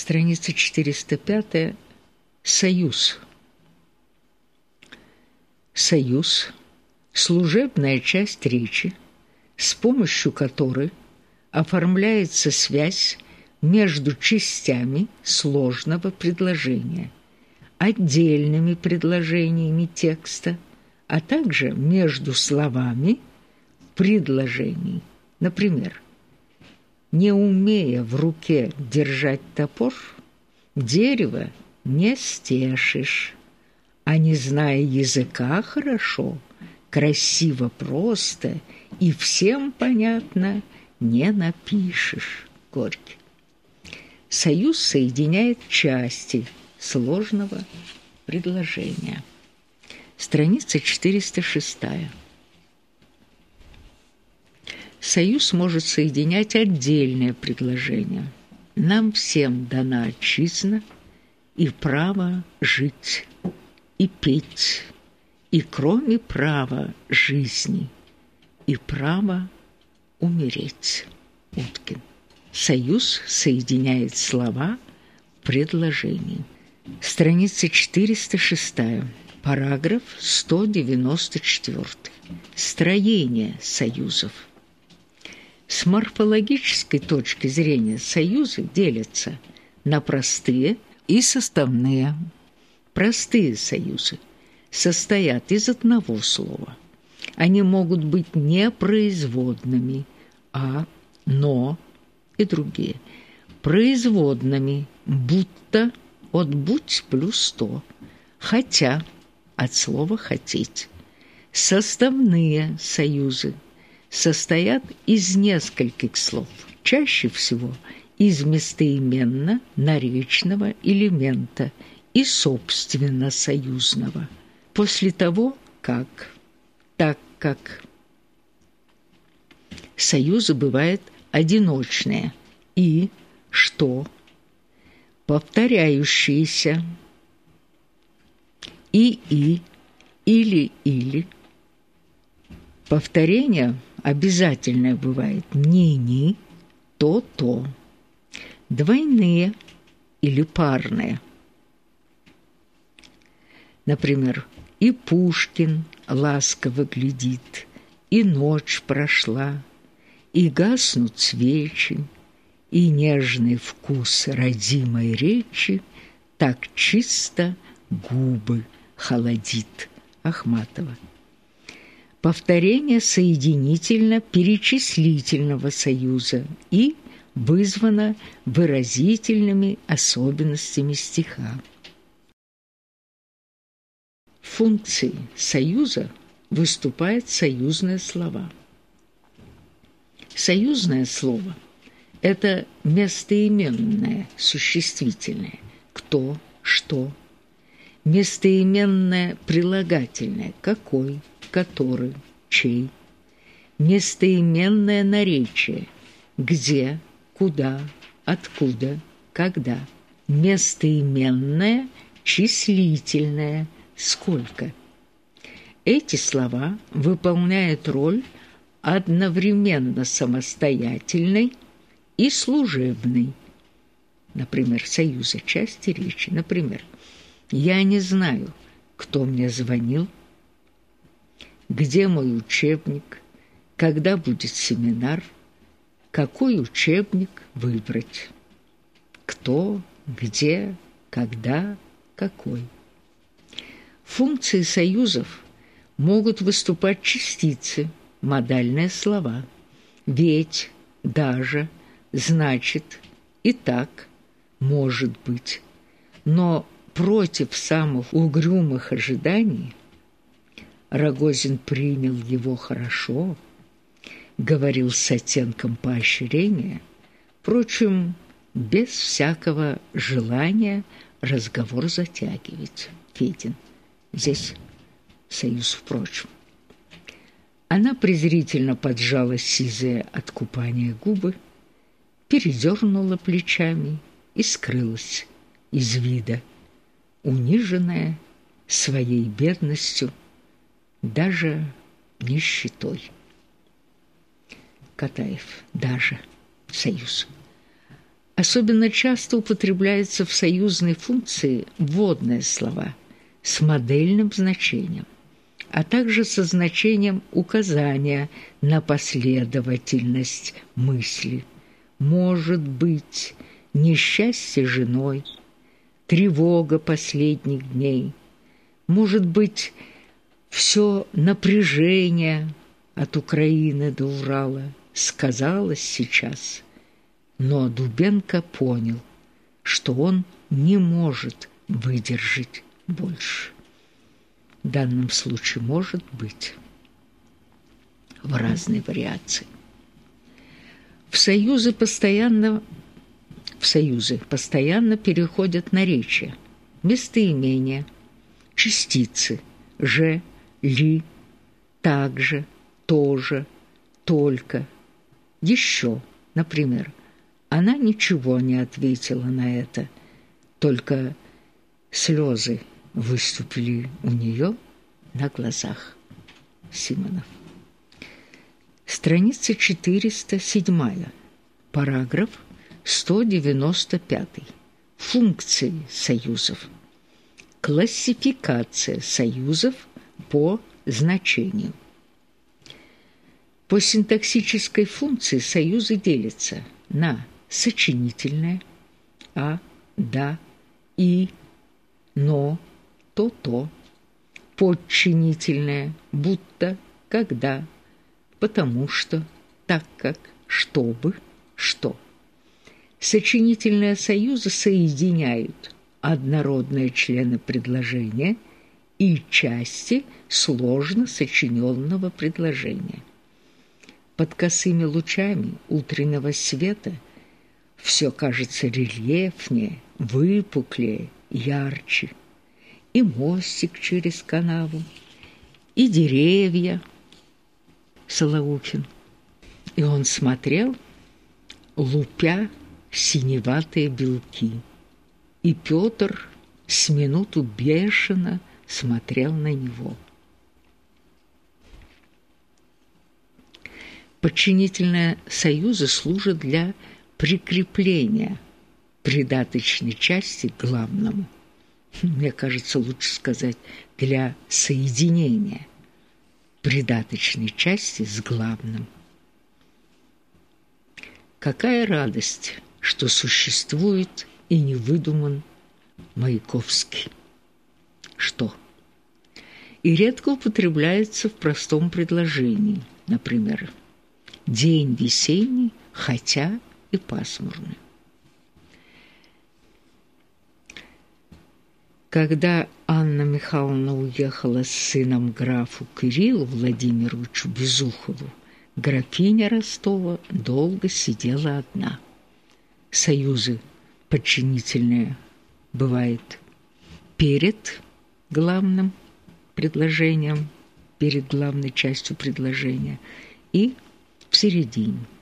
Страница 405. Союз. Союз – служебная часть речи, с помощью которой оформляется связь между частями сложного предложения, отдельными предложениями текста, а также между словами предложений. Например, не умея в руке держать топор, дерево не стешишь, а не зная языка хорошо, красиво просто и всем понятно не напишешь. Горький. Союз соединяет части сложного предложения. Страница 406. Союз может соединять отдельные предложения. Нам всем дана отчизна и право жить, и петь, и кроме права жизни, и право умереть. Уткин. Союз соединяет слова в предложении. Страница 406, параграф 194. Строение союзов. С морфологической точки зрения союзы делятся на простые и составные. Простые союзы состоят из одного слова. Они могут быть не производными, а но и другие. Производными будто от будь плюс то, хотя от слова хотеть. Составные союзы – состоят из нескольких слов, чаще всего из местоименно наречного элемента и собственно союзного. После того, как, так как союзы бывают одиночные и что повторяющиеся и-и или-или. Повторение – обязательное бывает «ни-ни», «то-то». Двойные или парные. Например, «И Пушкин ласково глядит, и ночь прошла, и гаснут свечи, и нежный вкус родимой речи так чисто губы холодит» Ахматова повторение соединительно-перечислительного союза и вызвано выразительными особенностями стиха. Функцией союза выступает союзное слова. Союзное слово – это местоименное существительное «кто», «что», местоименное прилагательное «какой», который, чей, местоименное наречие, где, куда, откуда, когда, местоименное числительное, сколько. Эти слова выполняют роль одновременно самостоятельной и служебной. Например, союза части речи. Например, «Я не знаю, кто мне звонил где мой учебник, когда будет семинар, какой учебник выбрать, кто, где, когда, какой. Функции союзов могут выступать частицы, модальные слова, ведь, даже, значит, и так, может быть, но против самых угрюмых ожиданий Рогозин принял его хорошо, говорил с оттенком поощрения, впрочем, без всякого желания разговор затягивать. Федин. Здесь союз впрочем. Она презрительно поджала сизые от купания губы, передернула плечами и скрылась из вида, униженная своей бедностью даже нищетой. Катаев, даже союз. Особенно часто употребляются в союзной функции вводные слова с модельным значением, а также со значением указания на последовательность мысли. Может быть, несчастье женой, тревога последних дней, может быть, все напряжение от Украины до Урала сказалось сейчас – но Дубенко понял, что он не может выдержать больше. В данном случае может быть в разной вариации. В союзы постоянно в союзы постоянно переходят наречия, местоимения, частицы же, ли, также, тоже, только, еще, например, она ничего не ответила на это, только слезы выступили у нее на глазах. Симонов. Страница 407, параграф 195. Функции союзов. Классификация союзов по значению. По синтаксической функции союзы делятся на сочинительное «а», «да», «и», «но», «то-то», подчинительное «будто», «когда», «потому что», «так как», «чтобы», «что». Сочинительные союзы соединяют однородные члены предложения и части сложно сочиненного предложения. Под косыми лучами утреннего света – все кажется рельефнее, выпуклее, ярче. И мостик через канаву, и деревья. Солоухин. И он смотрел, лупя синеватые белки. И Пётр с минуту бешено смотрел на него. Подчинительные союзы служат для прикрепления придаточной части к главному. Мне кажется, лучше сказать для соединения придаточной части с главным. Какая радость, что существует и не выдуман Маяковский. Что? И редко употребляется в простом предложении, например, «День весенний, хотя и пасмурно. Когда Анна Михайловна уехала с сыном графу Кириллу Владимировичу Безухову, графиня Ростова долго сидела одна. Союзы подчинительные бывает перед главным предложением, перед главной частью предложения. И в середине –